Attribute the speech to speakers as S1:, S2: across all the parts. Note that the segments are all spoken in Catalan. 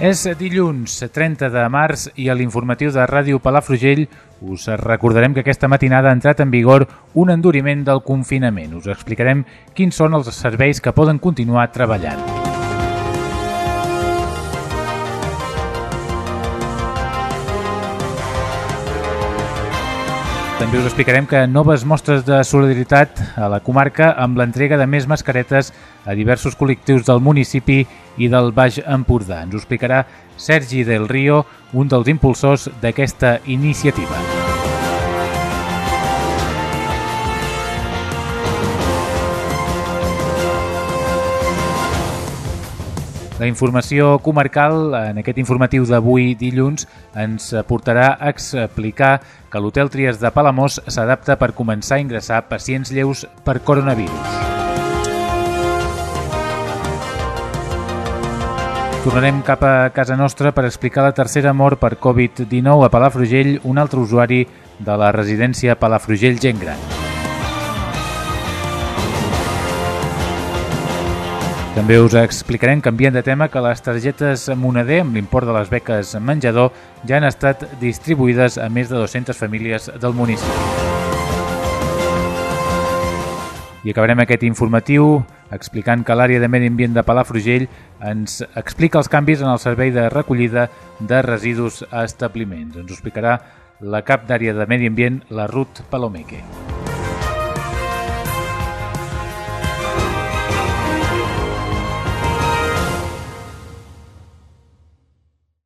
S1: És dilluns 30 de març i a l'informatiu de Ràdio Palafrugell us recordarem que aquesta matinada ha entrat en vigor un enduriment del confinament. Us explicarem quins són els serveis que poden continuar treballant. També us explicarem que noves mostres de solidaritat a la comarca amb l'entrega de més mascaretes a diversos col·lectius del municipi i del Baix Empordà. Ens ho explicarà Sergi del Río, un dels impulsors d'aquesta iniciativa. La informació comarcal en aquest informatiu d'avui dilluns ens portarà a explicar que l'Hotel Trias de Palamós s'adapta per començar a ingressar pacients lleus per coronavirus. Tornarem cap a casa nostra per explicar la tercera mort per Covid-19 a Palafrugell, un altre usuari de la residència Palafrugell Gent Gran. També us explicarem, canviant de tema, que les targetes Moneder amb l'import de les beques menjador ja han estat distribuïdes a més de 200 famílies del municipi. I acabarem aquest informatiu explicant que l'àrea de Medi Ambient de Palafrugell ens explica els canvis en el servei de recollida de residus a establiments. Ens ho explicarà la cap d'àrea de Medi Ambient, la Ruth Palomeque.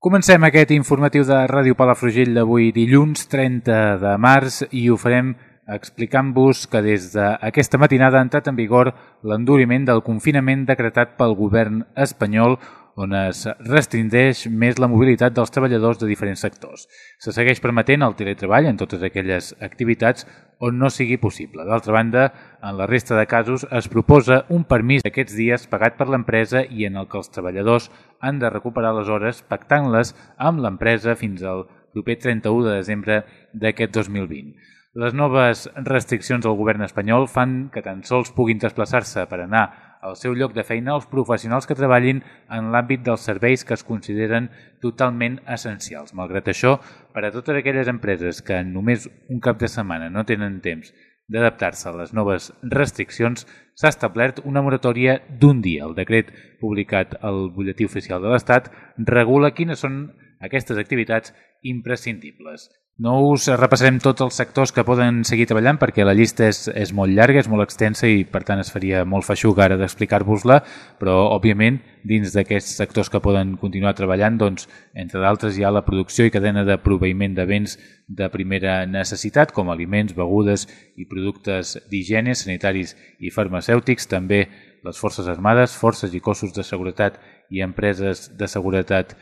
S1: Comencem aquest informatiu de Ràdio Palafrugell d'avui dilluns 30 de març i ho farem explicant-vos que des d'aquesta matinada ha entrat en vigor l'enduriment del confinament decretat pel govern espanyol on es restringeix més la mobilitat dels treballadors de diferents sectors. Se segueix permetent el teletreball en totes aquelles activitats on no sigui possible. D'altra banda, en la resta de casos es proposa un permís d'aquests dies pagat per l'empresa i en el que els treballadors han de recuperar les hores pactant-les amb l'empresa fins al proper 31 de desembre d'aquest 2020. Les noves restriccions del govern espanyol fan que tan sols puguin desplaçar-se per anar al seu lloc de feina els professionals que treballin en l'àmbit dels serveis que es consideren totalment essencials. Malgrat això, per a totes aquelles empreses que en només un cap de setmana no tenen temps d'adaptar-se a les noves restriccions, s'ha establert una moratòria d'un dia. El decret publicat al butlletí oficial de l'Estat regula quines són aquestes activitats imprescindibles. No us repassarem tots els sectors que poden seguir treballant perquè la llista és, és molt llarga, és molt extensa i per tant es faria molt feixuc ara d'explicar-vos-la, però òbviament dins d'aquests sectors que poden continuar treballant, doncs, entre d'altres hi ha la producció i cadena de proveïment de béns de primera necessitat com aliments, begudes i productes d'higiene, sanitaris i farmacèutics, també les Forces Armades, forces i cossos de seguretat i empreses de seguretat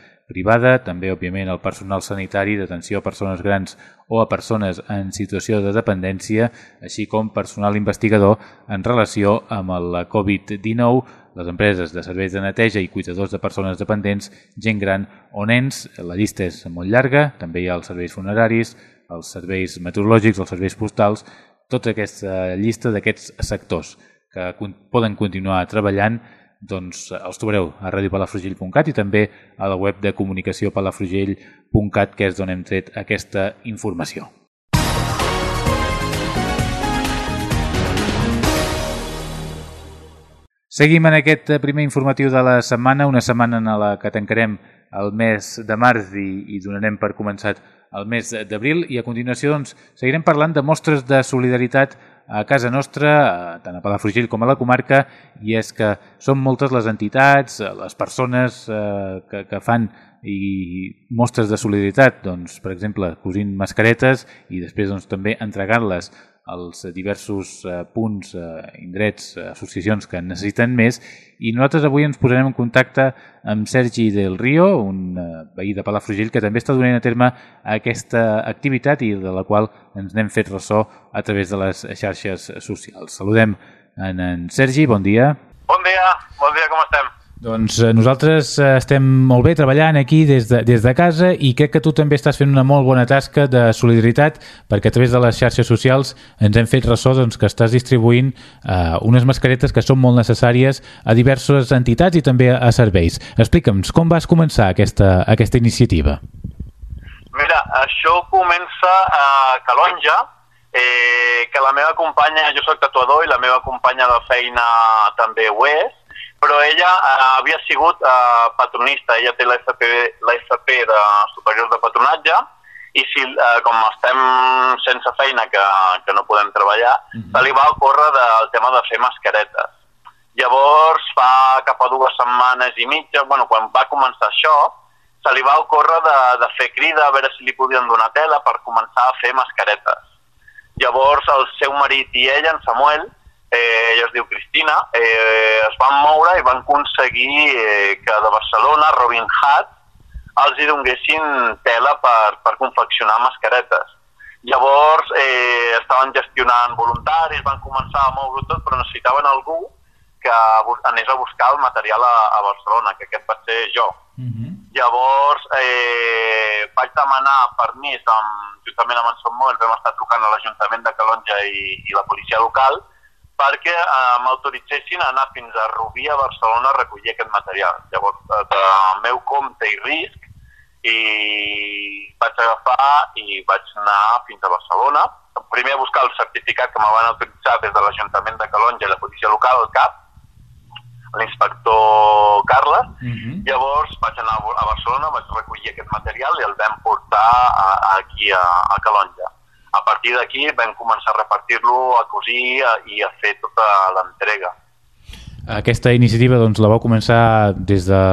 S1: també, òbviament, el personal sanitari d'atenció a persones grans o a persones en situació de dependència, així com personal investigador en relació amb la Covid-19, les empreses de serveis de neteja i cuidadors de persones dependents, gent gran o nens. La llista és molt llarga, també hi ha els serveis funeraris, els serveis meteorològics, els serveis postals, tota aquesta llista d'aquests sectors que poden continuar treballant doncs els trobareu a radiopalafrugell.cat i també a la web de comunicació palafrugell.cat que és d'on hem tret aquesta informació. Seguim en aquest primer informatiu de la setmana, una setmana en la que tancarem el mes de març i, i donarem per començat el mes d'abril i a continuació doncs, seguirem parlant de mostres de solidaritat a casa nostra, tant a Palafrugell com a la comarca, i és que són moltes les entitats, les persones eh, que, que fan i mostres de solidaritat, doncs, per exemple, cosint mascaretes i després doncs, també entregant-les als diversos eh, punts, eh, indrets, eh, associacions que en necessiten més i nosaltres avui ens posarem en contacte amb Sergi del Río, un eh, veí de Palafrugell que també està donant a terme aquesta activitat i de la qual ens n'hem fet ressò a través de les xarxes socials. Saludem en, en Sergi, bon dia.
S2: Bon dia, bon dia?
S1: Doncs eh, nosaltres eh, estem molt bé treballant aquí des de, des de casa i crec que tu també estàs fent una molt bona tasca de solidaritat perquè a través de les xarxes socials ens hem fet ressò doncs, que estàs distribuint eh, unes mascaretes que són molt necessàries a diverses entitats i també a serveis. Explica'ns, com vas començar aquesta, aquesta iniciativa?
S2: Mira, això comença a Calonja, eh, que la meva companya, jo sóc tatuador i la meva companya de feina també ho és, però ella eh, havia sigut eh, patronista, ella té l'FP de superior de patronatge, i si, eh, com estem sense feina, que, que no podem treballar, mm -hmm. se li va ocórrer del tema de fer mascaretes. Llavors, fa cap a dues setmanes i mitja, bueno, quan va començar això, se li va ocórrer de, de fer crida a veure si li podien donar tela per començar a fer mascaretes. Llavors, el seu marit i ella, en Samuel, eh, ella es diu Cristina, eh, es van moure i van aconseguir eh, que de Barcelona Robin Hood els hi donguessin tela per, per confeccionar mascaretes. Llavors eh, estaven gestionant voluntaris, van començar a moure tot, però necessitaven algú que anés a buscar el material a, a Barcelona, que aquest va ser jo. Uh -huh. Llavors eh, vaig demanar permís, amb, juntament amb en Samuel, vam estar trucant a l'Ajuntament de Calonja i, i la policia local, perquè eh, m'autoritzessin a anar fins a Rubí, a Barcelona, a recollir aquest material. Llavors, de meu compte i risc, i vaig agafar i vaig anar fins a Barcelona. Primer a buscar el certificat que me van autoritzar des de l'Ajuntament de Calonja i la policia local, el CAP, l'inspector Carles. Uh mhm. -huh. Llavors vaig anar a Barcelona, vaig recollir aquest material i el vam portar a, a aquí a, a Calonja a partir d'aquí vam començar a repartir-lo, a cosir i a fer tota l'entrega.
S1: Aquesta iniciativa doncs, la vau començar des de,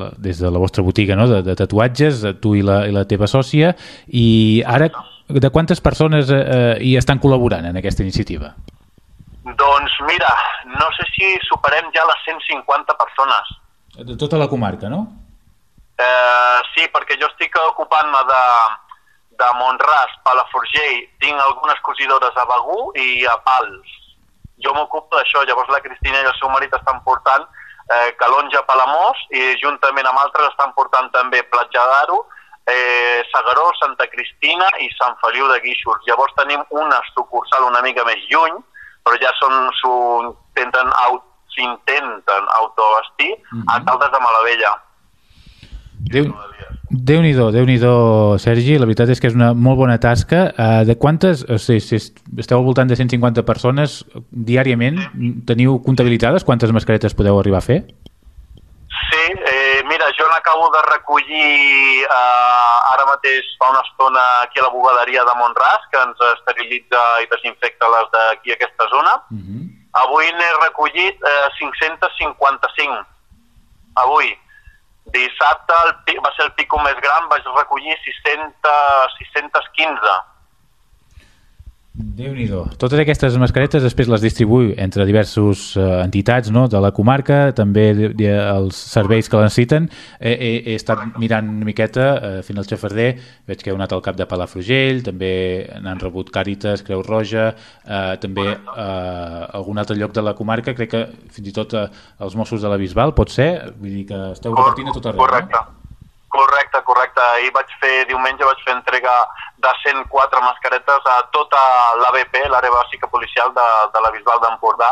S1: la, des de la vostra botiga no? de, de tatuatges, tu i la, i la teva sòcia, i ara de quantes persones eh, hi estan col·laborant en aquesta iniciativa?
S2: Doncs mira, no sé si superem ja les 150 persones.
S1: De tota la comarca, no?
S2: Eh, sí, perquè jo estic ocupant-me de, de Montràs, Palafrugell, tinc algunes cosidores a Begú i a Pals. Jo m'ocupo d'això, llavors la Cristina i el seu marit estan portant eh, Calonja Palamós i juntament amb altres estan portant també Platja d'Aro, eh, Sagaró, Santa Cristina i Sant Feliu de Guíxols. Llavors tenim una sucursal una mica més lluny, però ja són, s'intenten s'intenten autobastir mm -hmm. a Caldes de Malavella.
S1: Déu, Déu-n'hi-do, déu nhi déu Sergi, la veritat és que és una molt bona tasca. Uh, de quantes, o sigui, si esteu al voltant de 150 persones diàriament, teniu comptabilitzades quantes mascaretes podeu arribar a fer?
S2: Sí, eh, mira, jo n'acabo de recollir eh, ara mateix fa una estona aquí a la bugaderia de Montràs, que ens esterilitza i desinfecta les d'aquí aquesta zona. Uh mhm. -huh. Avui n'he recollit eh, 555. Avui Dissabte el, va ser el pico més gran, vaig recollir 600, 615
S1: déu nhi Totes aquestes mascaretes després les distribuï entre diversos uh, entitats no? de la comarca, també de, de, els serveis que necessiten. He, he, he estat mirant una miqueta, uh, fins al Xafarder, veig que heu anat al cap de Palafrugell, també n'han rebut Càritas, Creu Roja, uh, també uh, algun altre lloc de la comarca, crec que fins i tot uh, els Mossos de la Bisbal, pot ser? Vull dir que esteu repartint a tot arreu.
S2: Correcte. No? Ahir vaig fer, diumenge vaig fer entrega de 104 mascaretes a tota l'ABP, l'àrea bàsica policial de, de la Bisbal d'Empordà,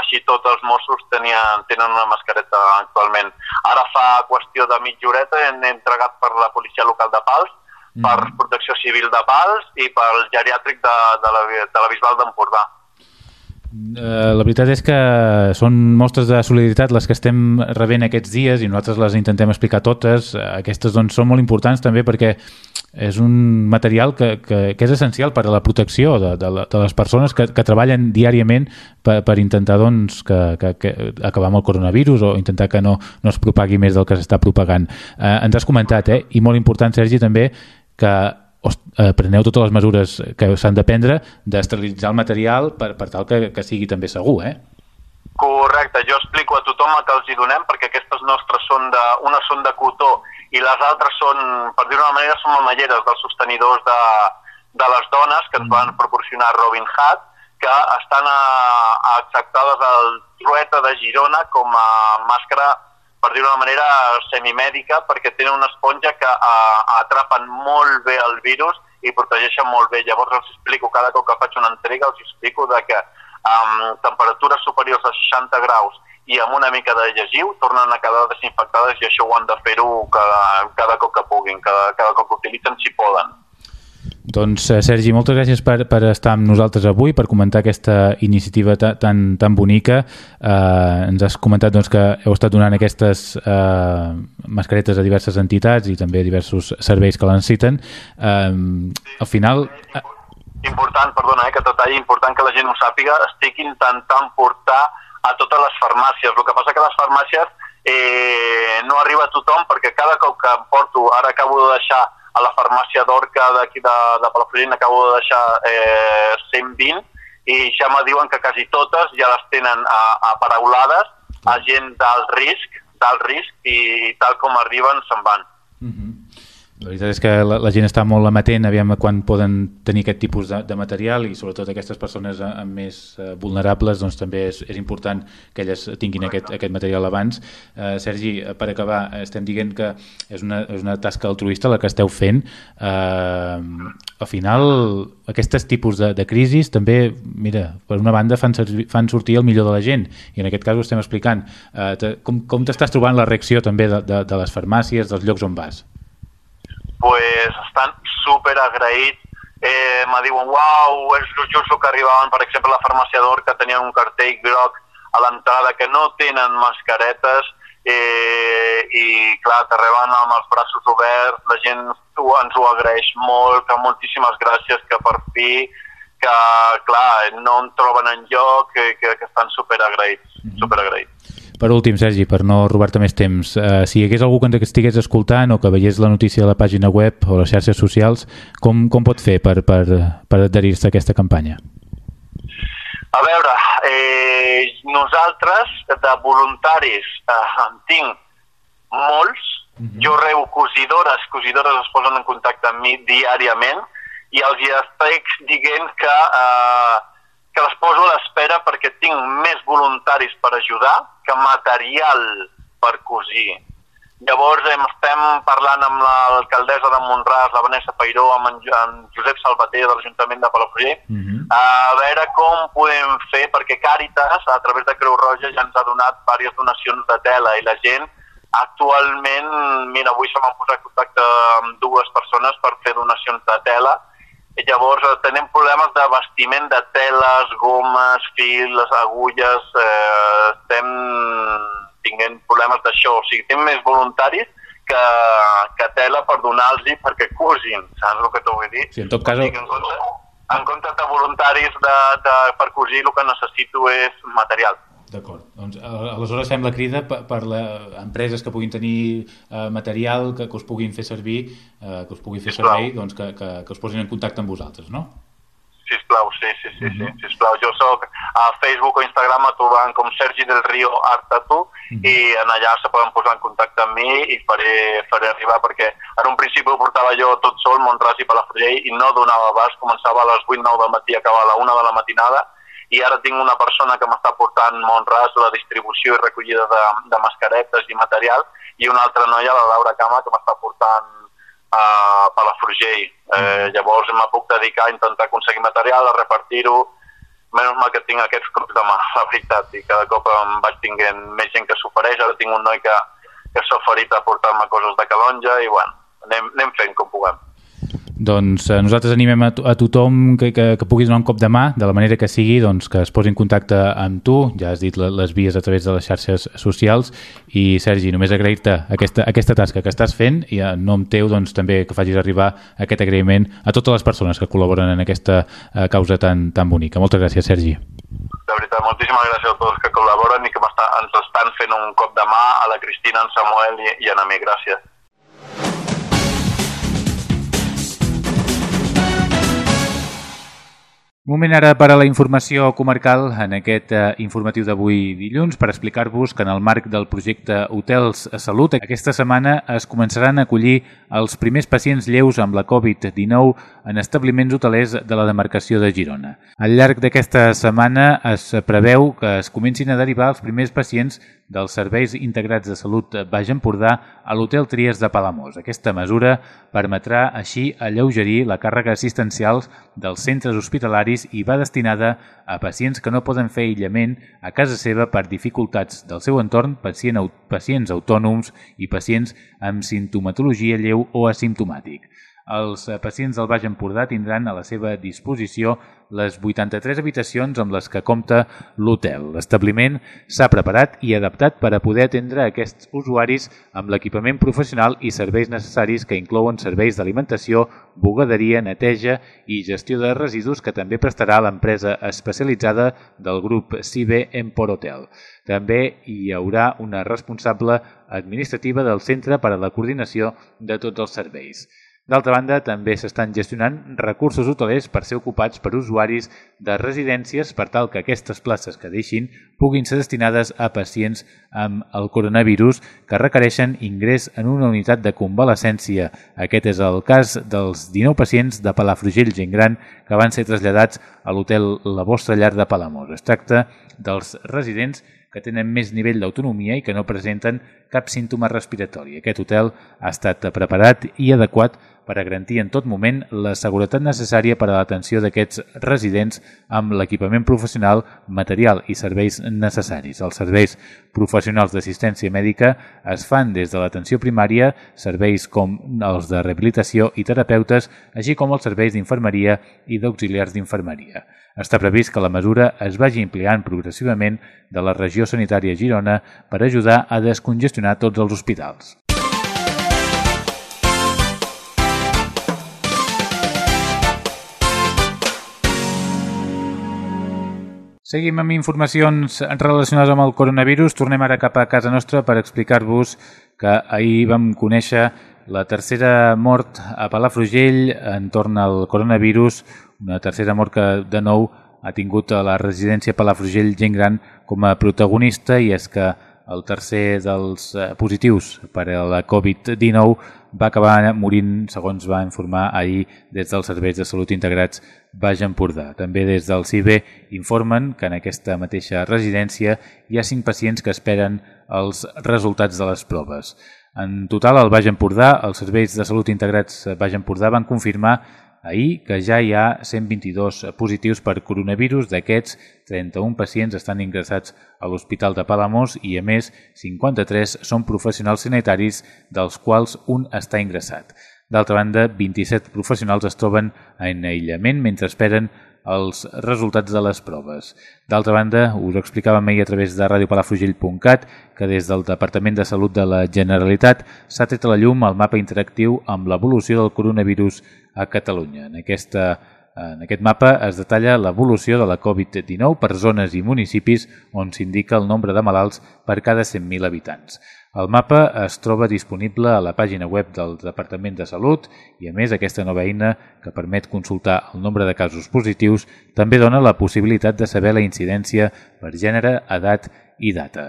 S2: així tots els Mossos tenien, tenen una mascareta actualment. Ara fa qüestió de mitja horeta hem entregat per la policia local de Pals, mm. per protecció civil de Pals i pel geriàtric de, de, la, de la Bisbal d'Empordà.
S1: Eh, la veritat és que són mostres de solidaritat les que estem rebent aquests dies i nosaltres les intentem explicar totes. Aquestes doncs, són molt importants també perquè és un material que, que, que és essencial per a la protecció de, de, de les persones que, que treballen diàriament per, per intentar doncs, que, que, que acabar amb el coronavirus o intentar que no, no es propagui més del que s'està propagant. Eh, ens has comentat, eh? i molt important, Sergi, també, que eh, preneu totes les mesures que s'han de prendre d'esterilitzar el material per, per tal que, que sigui també segur, eh?
S2: Correcte, jo explico a tothom el que els hi donem perquè aquestes nostres són de, una són de cotó i les altres són, per dir-ho d'una manera, són mamalleres dels sostenidors de, de les dones que ens van proporcionar Robin Hood, que estan a, a acceptades al Trueta de Girona com a màscara, per dir-ho d'una manera, semimèdica, perquè tenen una esponja que a, atrapen molt bé el virus i protegeixen molt bé. Llavors els explico, cada cop que faig una entrega, els explico de que amb temperatures superiors a 60 graus i amb una mica de llegiu tornen a quedar desinfectades i això ho han de fer-ho cada, cada cop que puguin, cada, cada cop que utilitzen si poden.
S1: Doncs, eh, Sergi, moltes gràcies per, per estar amb nosaltres avui, per comentar aquesta iniciativa tan, tan bonica. Eh, ens has comentat doncs, que heu estat donant aquestes eh, mascaretes a diverses entitats i també a diversos serveis que la necessiten. Eh, al final...
S2: Eh, important, perdona, eh, que detalli important que la gent ho sàpiga, estic intentant portar a totes les farmàcies. El que passa que les farmàcies eh, no arriba a tothom perquè cada cop que em porto, ara acabo de deixar a la farmàcia d'Orca d'aquí de, Palafrugell, acabo de deixar eh, 120 i ja me diuen que quasi totes ja les tenen aparaulades a gent d'alt risc, d'alt risc i tal com arriben se'n van.
S1: La veritat és que la, la gent està molt amatent aviam quan poden tenir aquest tipus de, de material i sobretot aquestes persones a, a més uh, vulnerables doncs també és, és important que elles tinguin aquest, aquest material abans. Uh, Sergi, per acabar, estem dient que és una, és una tasca altruista la que esteu fent. Uh, al final, aquests tipus de, de crisis també, mira, per una banda fan, fan sortir el millor de la gent i en aquest cas ho estem explicant. Te, com com t'estàs trobant la reacció també de, de, de les farmàcies, dels llocs on vas?
S2: Pues, estan super agraïts eh, me diuen, uau, és just el que arribaven, per exemple, a la farmàcia d'Or, que tenien un cartell groc a l'entrada, que no tenen mascaretes, eh, i clar, te reben amb els braços oberts, la gent ens ho agraeix molt, que moltíssimes gràcies, que per fi, que clar, no en troben en lloc, que, que, que estan superagraïts, mm -hmm. superagraïts.
S1: Per últim, Sergi, per no robar-te més temps, eh, si hi hagués algú que estigués escoltant o que veiés la notícia de la pàgina web o les xarxes socials, com, com pot fer per, per, per adherir-se a aquesta campanya?
S2: A veure, eh, nosaltres de voluntaris eh, en tinc molts, mhm. -huh. jo rebo cosidores, cosidores es posen en contacte amb mi diàriament i els estic dient que eh, que les poso a l'espera perquè tinc més voluntaris per ajudar que material per cosir. Llavors em estem parlant amb l'alcaldessa de Montràs, la Vanessa Pairó, amb en, en Josep Salvater de l'Ajuntament de Palafrugell, uh mhm. -huh. a veure com podem fer, perquè Càritas, a través de Creu Roja, ja ens ha donat diverses donacions de tela i la gent actualment, mira, avui se m'han posat en contacte amb dues persones per fer donacions de tela, i llavors eh, tenim problemes de vestiment de teles, gomes, fils, agulles, eh, estem tinguent problemes d'això, o sigui, tenim més voluntaris que, que tela per donar-los perquè cusin, saps el que t'ho vull dir?
S1: Sí, en tot cas...
S2: O sigui, en, compte, en compte de voluntaris de, de, per cosir el que necessito és material.
S1: D'acord. Doncs, aleshores fem la crida per, per les empreses que puguin tenir eh, material que, que us puguin fer servir, eh, que us pugui fer sisplau. servir, doncs que, que, que us posin en contacte amb vosaltres, no?
S2: Sisplau, sí, sí, sí, uh -huh. sí, mhm. sisplau. Jo sóc a Facebook o Instagram a trobant com Sergi del Río Art Tattoo uh mhm. -huh. i en allà se poden posar en contacte amb mi i faré, faré arribar perquè en un principi ho portava jo tot sol, Montràs i Palafrugell i no donava abast, començava a les 8-9 del matí, acabava a la 1 de la matinada i ara tinc una persona que m'està portant Montràs la distribució i recollida de, de mascaretes i material i una altra noia, la Laura Cama, que m'està portant a Palafrugell. Eh, mm. llavors me puc dedicar a intentar aconseguir material, a repartir-ho, menys mal que tinc aquests cops de mà, la veritat, i cada cop em vaig tinguent més gent que s'ofereix, ara tinc un noi que, que s'ha oferit a portar-me coses de calonja i bueno, anem, anem fent com puguem.
S1: Doncs eh, nosaltres animem a, a tothom que, que, que pugui donar un cop de mà, de la manera que sigui, doncs, que es posi en contacte amb tu, ja has dit les vies a través de les xarxes socials, i Sergi, només agrair-te aquesta, aquesta tasca que estàs fent i en nom teu doncs, també que facis arribar aquest agraïment a totes les persones que col·laboren en aquesta uh, causa tan, tan bonica. Moltes gràcies, Sergi.
S2: De veritat, moltíssimes gràcies a tots que col·laboren i que ens estan fent un cop de mà a la Cristina, en Samuel i, i a mi. Gràcies.
S1: Moment ara per a la informació comarcal en aquest eh, informatiu d'avui dilluns per explicar-vos que en el marc del projecte Hotels a Salut aquesta setmana es començaran a acollir els primers pacients lleus amb la Covid-19 en establiments hotelers de la demarcació de Girona. Al llarg d'aquesta setmana es preveu que es comencin a derivar els primers pacients dels Serveis Integrats de Salut Baix Empordà a l'Hotel Tries de Palamós. Aquesta mesura permetrà així alleugerir la càrrega assistencial dels centres hospitalaris i va destinada a pacients que no poden fer aïllament a casa seva per dificultats del seu entorn, pacient, pacients autònoms i pacients amb sintomatologia lleu o asimptomàtic. Els eh, pacients del Baix Empordà tindran a la seva disposició les 83 habitacions amb les que compta l'hotel. L'establiment s'ha preparat i adaptat per a poder atendre aquests usuaris amb l'equipament professional i serveis necessaris que inclouen serveis d'alimentació, bugaderia, neteja i gestió de residus que també prestarà l'empresa especialitzada del grup CIBE Empor Hotel. També hi haurà una responsable administrativa del centre per a la coordinació de tots els serveis. D'altra banda, també s'estan gestionant recursos hotelers per ser ocupats per usuaris de residències per tal que aquestes places que deixin puguin ser destinades a pacients amb el coronavirus que requereixen ingrés en una unitat de convalescència. Aquest és el cas dels 19 pacients de Palafrugell Gent Gran que van ser traslladats a l'hotel La Vostra Llar de Palamós. Es tracta dels residents que tenen més nivell d'autonomia i que no presenten cap símptoma respiratori. Aquest hotel ha estat preparat i adequat per a garantir en tot moment la seguretat necessària per a l'atenció d'aquests residents amb l'equipament professional, material i serveis necessaris. Els serveis professionals d'assistència mèdica es fan des de l'atenció primària, serveis com els de rehabilitació i terapeutes, així com els serveis d'infermeria i d'auxiliars d'infermeria. Està previst que la mesura es vagi ampliant progressivament de la regió sanitària Girona per ajudar a descongestionar tots els hospitals. Seguim amb informacions relacionades amb el coronavirus. Tornem ara cap a casa nostra per explicar-vos que ahir vam conèixer la tercera mort a Palafrugell entorn al coronavirus, una tercera mort que de nou ha tingut a la residència Palafrugell gent gran com a protagonista i és que el tercer dels eh, positius per a la Covid-19 va acabar morint, segons va informar ahir des dels serveis de salut integrats Baix Empordà. També des del CIBE informen que en aquesta mateixa residència hi ha cinc pacients que esperen els resultats de les proves. En total, al Baix Empordà, els serveis de salut integrats Baix Empordà van confirmar ahir que ja hi ha 122 positius per coronavirus. D'aquests, 31 pacients estan ingressats a l'Hospital de Palamós i, a més, 53 són professionals sanitaris, dels quals un està ingressat. D'altra banda, 27 professionals es troben en aïllament mentre esperen els resultats de les proves. D'altra banda, us explicàvem ahir a través de radiopalafrugell.cat que des del Departament de Salut de la Generalitat s'ha tret a la llum el mapa interactiu amb l'evolució del coronavirus a Catalunya. En, aquesta, en aquest mapa es detalla l'evolució de la Covid-19 per zones i municipis on s'indica el nombre de malalts per cada 100.000 habitants. El mapa es troba disponible a la pàgina web del Departament de Salut i, a més, aquesta nova eina que permet consultar el nombre de casos positius també dona la possibilitat de saber la incidència per gènere, edat i data.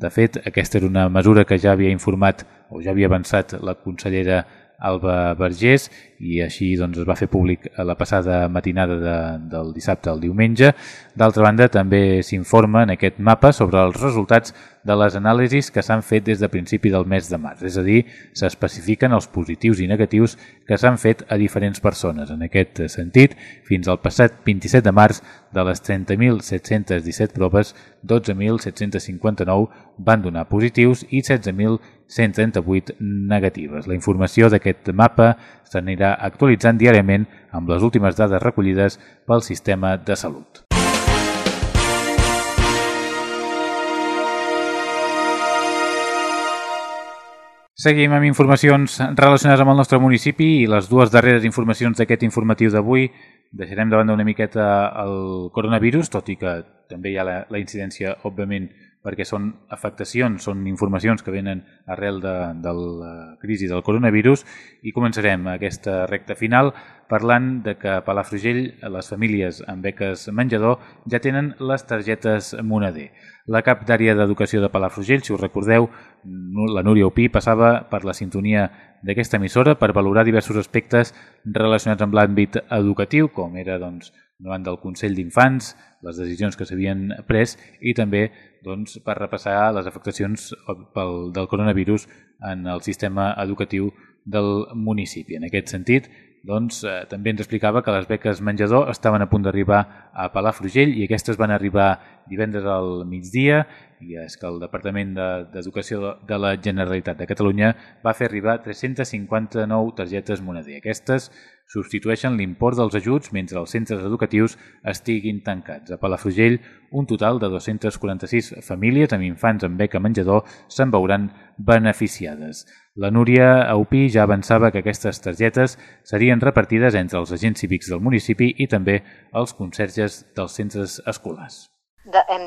S1: De fet, aquesta era una mesura que ja havia informat o ja havia avançat la consellera Alba Vergés i així doncs, es va fer públic a la passada matinada de, del dissabte al diumenge. D'altra banda, també s'informa en aquest mapa sobre els resultats de les anàlisis que s'han fet des de principi del mes de març, és a dir, s'especifiquen els positius i negatius que s'han fet a diferents persones. En aquest sentit, fins al passat 27 de març, de les 30.717 proves, 12.759 van donar positius i 16.138 negatives. La informació d'aquest mapa s'anirà actualitzant diàriament amb les últimes dades recollides pel sistema de salut. Seguim amb informacions relacionades amb el nostre municipi i les dues darreres informacions d'aquest informatiu d'avui deixarem de banda una miqueta el coronavirus, tot i que també hi ha la, la incidència, òbviament, perquè són afectacions, són informacions que venen arrel de, de la crisi del coronavirus i començarem aquesta recta final parlant de que a Palafrugell les famílies amb beques menjador ja tenen les targetes Moneder. La cap d'àrea d'educació de Palafrugell, si us recordeu, la Núria Opí passava per la sintonia d'aquesta emissora per valorar diversos aspectes relacionats amb l'àmbit educatiu, com era doncs, davant del Consell d'Infants, les decisions que s'havien pres i també doncs, per repassar les afectacions pel, del coronavirus en el sistema educatiu del municipi. En aquest sentit, doncs, eh, també ens explicava que les beques menjador estaven a punt d'arribar a Palafrugell i aquestes van arribar divendres al migdia i és que el Departament d'Educació de, la Generalitat de Catalunya va fer arribar 359 targetes moneder. Aquestes substitueixen l'import dels ajuts mentre els centres educatius estiguin tancats. A Palafrugell, un total de 246 famílies amb infants amb beca menjador se'n veuran beneficiades. La Núria Aupí ja avançava que aquestes targetes serien repartides entre els agents cívics del municipi i també els conserges dels centres escolars.
S3: De, en,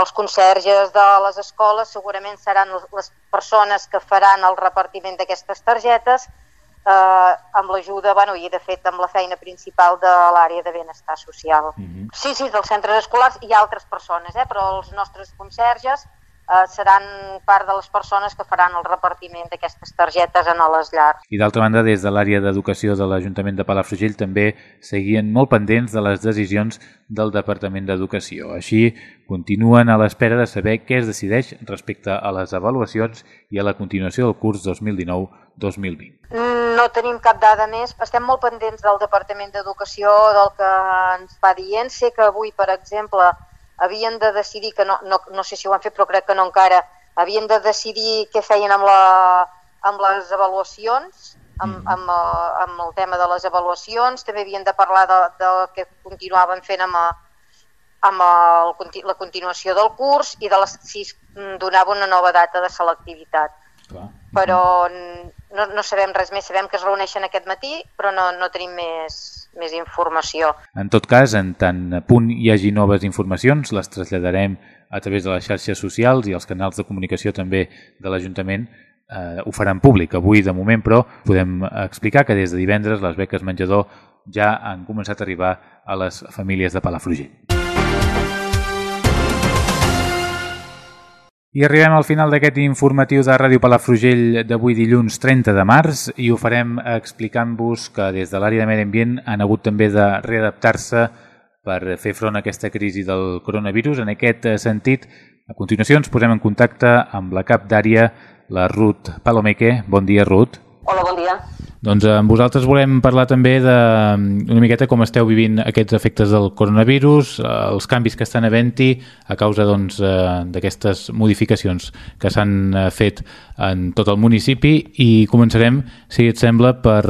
S3: els conserges de les escoles segurament seran les persones que faran el repartiment d'aquestes targetes eh, amb l'ajuda, bueno, i de fet amb la feina principal de l'àrea de benestar social. Mm -hmm. Sí, sí, dels centres escolars i altres persones, eh, però els nostres conserges eh, seran part de les persones que faran el repartiment d'aquestes targetes en les llars.
S1: I d'altra banda, des de l'àrea d'educació de l'Ajuntament de Palafrugell també seguien molt pendents de les decisions del Departament d'Educació. Així, continuen a l'espera de saber què es decideix respecte a les avaluacions i a la continuació del curs 2019-2020.
S3: No tenim cap dada més. Estem molt pendents del Departament d'Educació, del que ens va dient. Sé que avui, per exemple, havien de decidir, que no, no, no sé si ho han fet, però crec que no encara, havien de decidir què feien amb, la, amb les avaluacions, amb, mm. amb, eh, amb el tema de les avaluacions, també havien de parlar de, de què continuaven fent amb, eh, amb el, la continuació del curs i de les, si es donava una nova data de selectivitat. Clar. Però no, no sabem res més, sabem que es reuneixen aquest matí, però no, no tenim més, més informació.
S1: En tot cas, en tant punt hi hagi noves informacions, les traslladarem a través de les xarxes socials i els canals de comunicació també de l'Ajuntament eh, ho faran públic. Avui, de moment, però, podem explicar que des de divendres les beques menjador ja han començat a arribar a les famílies de Palafrugell. I arribem al final d'aquest informatiu de Ràdio Palafrugell d'avui dilluns 30 de març i ho farem explicant-vos que des de l'àrea de medi ambient han hagut també de readaptar-se per fer front a aquesta crisi del coronavirus. En aquest sentit, a continuació ens posem en contacte amb la cap d'àrea, la Ruth Palomeque. Bon dia, Ruth.
S4: Hola, bon dia.
S1: Doncs eh, amb vosaltres volem parlar també de mm, una miqueta com esteu vivint aquests efectes del coronavirus, eh, els canvis que estan havent-hi a causa doncs, eh, d'aquestes doncs, modificacions que s'han fet en tot el municipi i començarem, si et sembla, per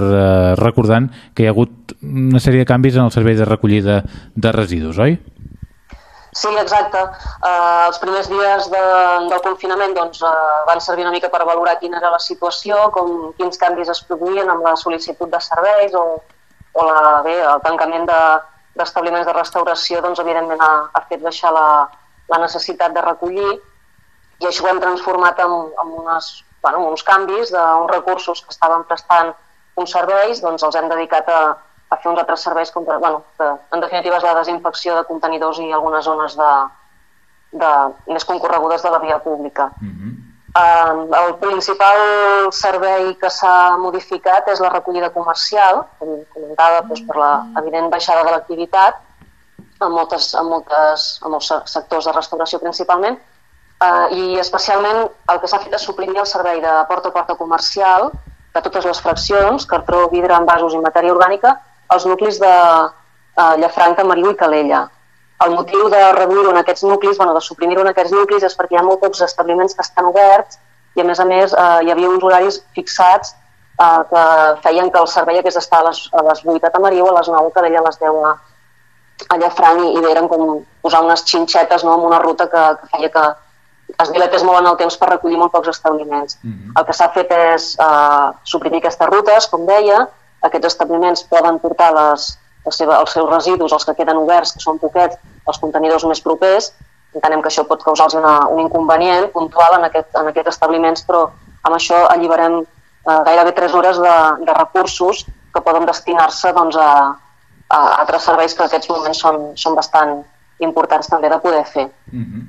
S1: recordant que hi ha hagut una sèrie de canvis en el servei de recollida de residus, oi?
S4: Sí, exacte. Uh, els primers dies de, del confinament doncs, uh, van servir una mica per valorar quina era la situació, com, quins canvis es produïen amb la sol·licitud de serveis o, o la, bé, el tancament d'establiments de, de restauració doncs, evidentment ha, ha fet baixar la, la necessitat de recollir i això ho hem transformat en, en, unes, bueno, en uns canvis d'uns recursos que estaven prestant uns serveis, doncs els hem dedicat a, a fer uns altres serveis, com, bueno, que en definitiva és la desinfecció de contenidors i algunes zones de, de, més concorregudes de la via pública. Mm -hmm. uh, el principal servei que s'ha modificat és la recollida comercial, com comentava doncs, per la evident baixada de l'activitat, en, moltes, en, moltes, en molts sectors de restauració principalment, uh, i especialment el que s'ha fet és suprimir el servei de porta a porta comercial de totes les fraccions, cartró, vidre, envasos i matèria orgànica, els nuclis de eh, Llafranca, Mariu i Calella. El motiu de reduir-ho en aquests nuclis, bueno, de suprimir-ho en aquests nuclis, és perquè hi ha molts pocs establiments que estan oberts i, a més a més, eh, hi havia uns horaris fixats eh, que feien que el servei hagués d'estar a, les, a les 8 a Mariu, a les 9 a Calella, a les 10 a, a Llafranc i, i eren com posar unes xinxetes no, en una ruta que, que feia que es dilatés molt en el temps per recollir molt pocs establiments. Mm -hmm. El que s'ha fet és eh, suprimir aquestes rutes, com deia, aquests establiments poden portar les, la seva, els seus residus, els que queden oberts, que són poquets, els contenidors més propers, entenem que això pot causar-los un inconvenient puntual en, aquest, en aquests establiments, però amb això alliberem eh, gairebé 3 hores de, de recursos que poden destinar-se doncs, a, a altres serveis que en aquests moments són, són bastant importants també de poder fer. Mm -hmm.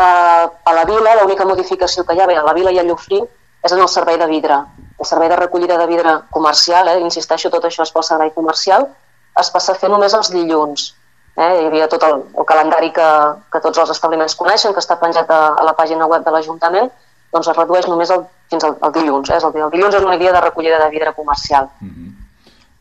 S4: uh, a la vila, l'única modificació que hi ha, bé, a la vila i a Llufrí, és en el servei de vidre. El servei de recollida de vidre comercial, eh, insisteixo, tot això és pel servei comercial, es passa a fer només els dilluns. Eh? Hi havia tot el, el calendari que, que tots els establiments coneixen, que està penjat a, a la pàgina web de l'Ajuntament, doncs es redueix només el, fins al, al dilluns. Eh? El, el dilluns és una dia de recollida de vidre comercial. Mm -hmm.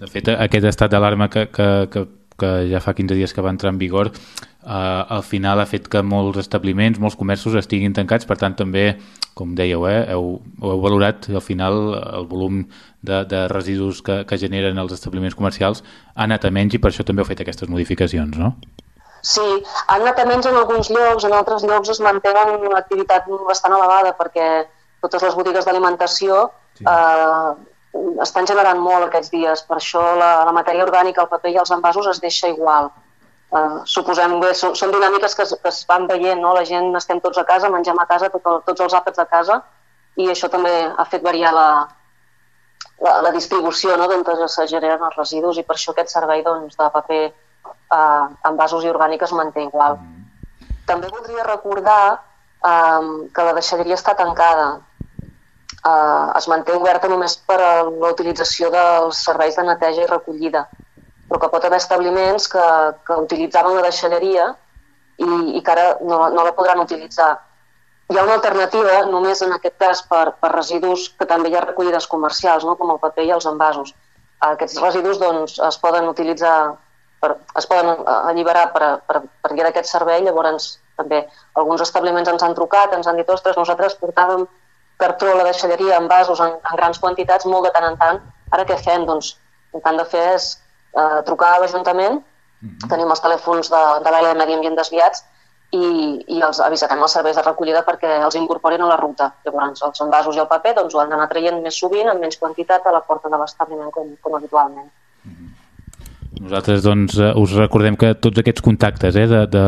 S1: De fet, aquest estat d'alarma que, que, que, que ja fa 15 dies que va entrar en vigor, eh, al final ha fet que molts establiments, molts comerços estiguin tancats, per tant també, com dèieu, eh, heu, heu valorat al final el volum de, de residus que, que generen els establiments comercials ha anat a menys i per això també heu fet aquestes modificacions, no?
S4: Sí, han anat a menys en alguns llocs, en altres llocs es mantenen una activitat bastant elevada perquè totes les botigues d'alimentació sí. eh, estan generant molt aquests dies. Per això la, la matèria orgànica, el paper i els envasos es deixa igual. Eh, suposem bé, són, són dinàmiques que es, que es van veient, no? la gent estem tots a casa, mengem a casa, tot el, tots els àpats a casa i això també ha fet variar la, la, la distribució no? d'on es generen els residus i per això aquest servei doncs, de paper eh, en vasos i orgànics es manté igual. Mm. També voldria recordar eh, que la deixalleria està tancada. Eh, es manté oberta només per a la utilització dels serveis de neteja i recollida, però que pot haver establiments que, que utilitzaven la deixalleria i, i que ara no, no la podran utilitzar. Hi ha una alternativa només en aquest cas per, per residus que també hi ha recollides comercials, no? com el paper i els envasos. Aquests residus doncs, es poden utilitzar per, es poden eh, alliberar per, per, per guiar d'aquest servei, llavors també alguns establiments ens han trucat, ens han dit, ostres, nosaltres portàvem cartró la deixalleria en vasos en, en grans quantitats molt de tant en tant, ara què fem? Doncs el que han de fer és eh, trucar a l'Ajuntament, mm -hmm. tenim els telèfons de, de l'àrea de Medi Ambient desviats i, i els avisarem als serveis de recollida perquè els incorporin a la ruta. Llavors, els envasos i el paper doncs, ho han d'anar traient més sovint, amb menys quantitat, a la porta de l'establiment com, com habitualment. Mm -hmm.
S1: Nosaltres doncs, eh, us recordem que tots aquests contactes eh, de, de,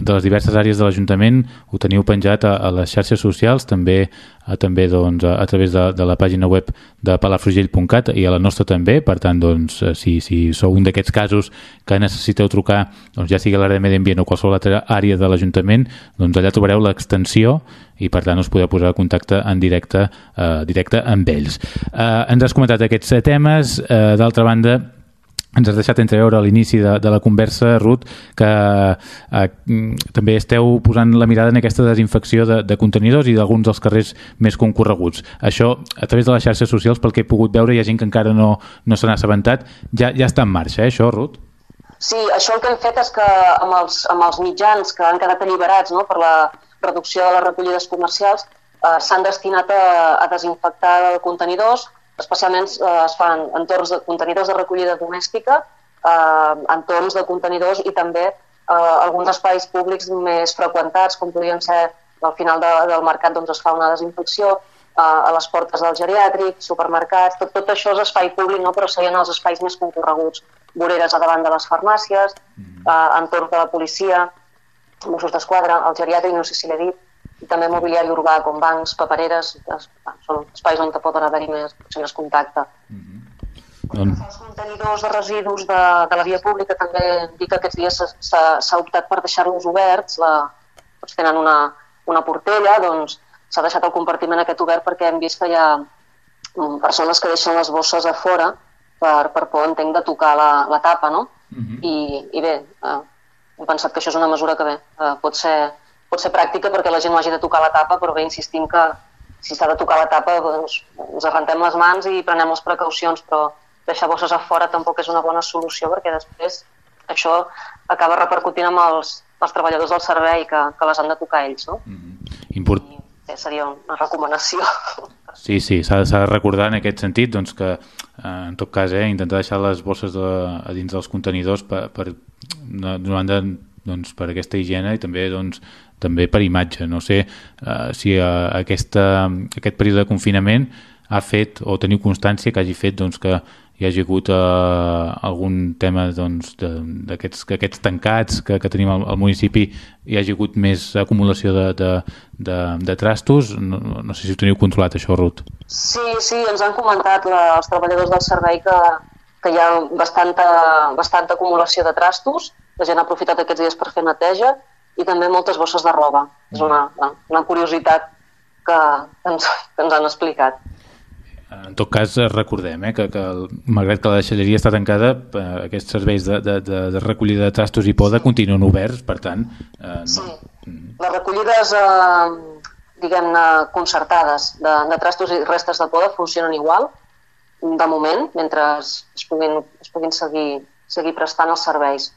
S1: de les diverses àrees de l'Ajuntament ho teniu penjat a, a les xarxes socials, també a, també doncs, a, a través de, de la pàgina web de palafrugell.cat i a la nostra també, per tant, doncs, eh, si, si sou un d'aquests casos que necessiteu trucar, doncs, ja sigui a l'àrea de medi ambient o qualsevol altra àrea de l'Ajuntament, doncs allà trobareu l'extensió i per tant us podeu posar en contacte en directe, eh, directe amb ells. Eh, ens has comentat aquests temes, eh, d'altra banda, ens has deixat entreveure a l'inici de, de la conversa, Ruth, que eh, també esteu posant la mirada en aquesta desinfecció de, de contenidors i d'alguns dels carrers més concorreguts. Això, a través de les xarxes socials, pel que he pogut veure, hi ha gent que encara no, no se n'ha assabentat. Ja, ja està en marxa, eh, això, Ruth?
S4: Sí, això el que hem fet és que amb els, amb els mitjans que han quedat alliberats no, per la reducció de les recollides comercials eh, s'han destinat a, a desinfectar contenidors, especialment eh, es fan entorns de contenidors de recollida domèstica, eh, entorns de contenidors i també eh, alguns espais públics més freqüentats, com podrien ser al final de, del mercat doncs es fa una desinfecció, eh, a les portes del geriàtric, supermercats, tot, tot això és espai públic, no? però serien els espais més concorreguts, voreres a davant de les farmàcies, mm-hmm. eh, entorn de la policia, Mossos d'Esquadra, el geriàtric, no sé si l'he dit, i també mobiliari urbà com bancs, papereres, són espais on poden haver-hi més, més contacte. Mm -hmm. doncs... Els contenidors de residus de, de la via pública també dic que aquests dies s'ha optat per deixar-los oberts, la, doncs tenen una, una portella, doncs s'ha deixat el compartiment aquest obert perquè hem vist que hi ha mm, persones que deixen les bosses a fora per, per por, entenc, de tocar la, la tapa, no? Mm -hmm. I, I bé, eh, hem pensat que això és una mesura que bé, eh, pot ser pot ser pràctica perquè la gent no hagi de tocar la tapa, però bé, insistim que si s'ha de tocar la tapa, doncs, ens arrentem les mans i prenem les precaucions, però deixar bosses a fora tampoc és una bona solució perquè després això acaba repercutint amb els, els treballadors del servei que, que les han de tocar ells. No? Mm
S1: -hmm. Import... I,
S4: bé, seria una recomanació.
S1: Sí, sí, s'ha de recordar en aquest sentit doncs, que eh, en tot cas eh, intentar deixar les bosses de, a dins dels contenidors per, per d'una banda doncs, per aquesta higiene i també doncs, també per imatge. No sé uh, si uh, aquesta, aquest període de confinament ha fet o teniu constància que hagi fet doncs, que hi hagi hagut eh, algun tema doncs, d'aquests aquests tancats que, que tenim al, al municipi, hi hagi hagut més acumulació de, de, de, de trastos. No, no sé si ho teniu controlat, això, Ruth.
S4: Sí, sí, ens han comentat la, els treballadors del servei que, que hi ha bastanta, bastanta acumulació de trastos, la gent ha aprofitat aquests dies per fer neteja i també moltes bosses de roba. És una, una curiositat que, que, ens, que ens han explicat.
S1: En tot cas, recordem eh, que, que malgrat que la deixalleria està tancada, eh, aquests serveis de, de, de, de recollida de tastos i poda continuen oberts, per tant... Eh, no...
S4: Sí, les recollides, eh, diguem-ne, concertades de, de trastos i restes de poda funcionen igual, de moment, mentre es puguin, es puguin seguir, seguir prestant els serveis.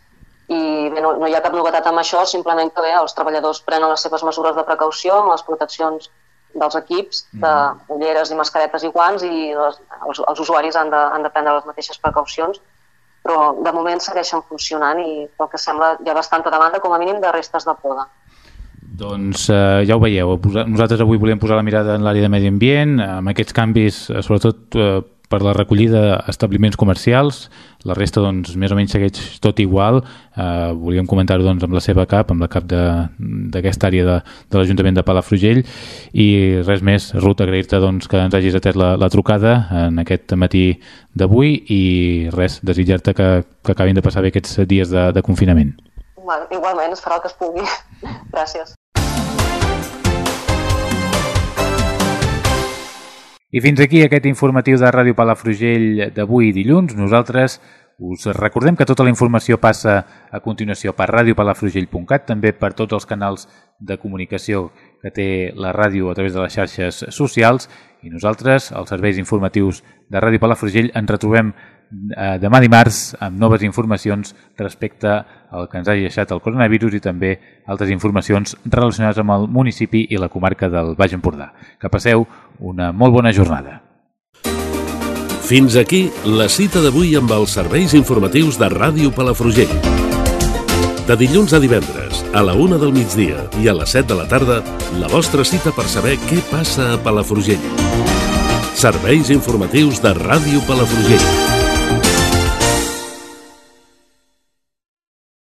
S4: I bé, no, no hi ha cap novetat amb això, simplement que bé, els treballadors prenen les seves mesures de precaució amb les proteccions dels equips de mm. ulleres i mascaretes i guants i les, els, els usuaris han de, han de prendre les mateixes precaucions però de moment segueixen funcionant i pel que sembla hi ha bastanta demanda com a mínim de restes de poda.
S1: Doncs eh, ja ho veieu, nosaltres avui volíem posar la mirada en l'àrea de medi ambient, amb aquests canvis, eh, sobretot eh, per la recollida d'establiments comercials, la resta doncs, més o menys segueix tot igual. Eh, volíem comentar-ho doncs, amb la seva cap, amb la cap d'aquesta àrea de, de l'Ajuntament de Palafrugell i res més, Ruth, agrair-te doncs, que ens hagis atès la, la trucada en aquest matí d'avui i res, desitjar-te que, que acabin de passar bé aquests dies de, de confinament.
S4: Igualment, es farà el que es pugui. Gràcies.
S1: I fins aquí aquest informatiu de Ràdio Palafrugell d'avui dilluns. Nosaltres us recordem que tota la informació passa a continuació per radiopalafrugell.cat, també per tots els canals de comunicació que té la ràdio a través de les xarxes socials i nosaltres, els serveis informatius de Ràdio Palafrugell, ens retrobem demà dimarts amb noves informacions respecte al que ens hagi deixat el coronavirus i també altres informacions relacionades amb el municipi i la comarca del Baix Empordà. Que passeu una molt bona jornada.
S5: Fins aquí la cita d'avui amb els serveis informatius de Ràdio Palafrugell. De dilluns a divendres, a la una del migdia i a les 7 de la tarda, la vostra cita per saber què passa a Palafrugell. Serveis informatius de Ràdio Palafrugell.